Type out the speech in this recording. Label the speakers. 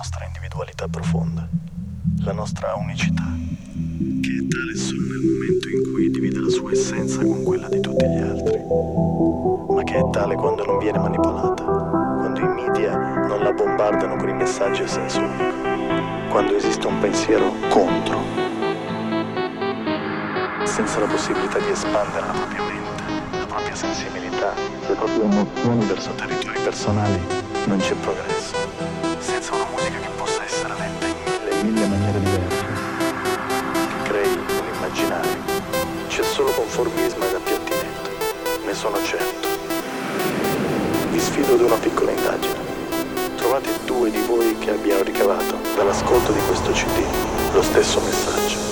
Speaker 1: nostra individualità profonda, la nostra unicità, che è tale solo nel momento in cui divide la sua essenza con quella di tutti gli altri, ma che è tale quando non viene manipolata, quando i media non la bombardano con i messaggi a senso unico, quando esiste un pensiero contro, senza la possibilità di espandere la propria mente, la propria sensibilità, le proprie emozioni verso territori personali, non c'è progresso. Mille maniere diverse, crei un immaginario, c'è solo conformismo ed appiattimento. Ne sono certo. Vi sfido ad una piccola indagine. Trovate due di voi che abbiano ricavato dall'ascolto di questo CD lo stesso messaggio.